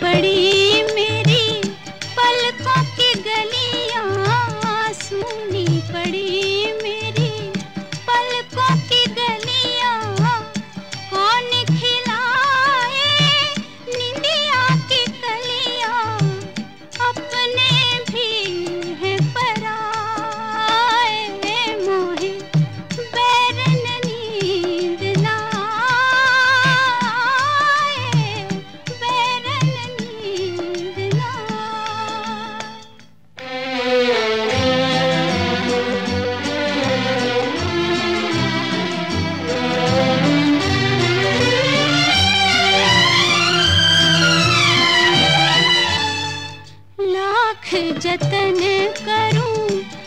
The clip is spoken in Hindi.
पड़ी जतन करूँ।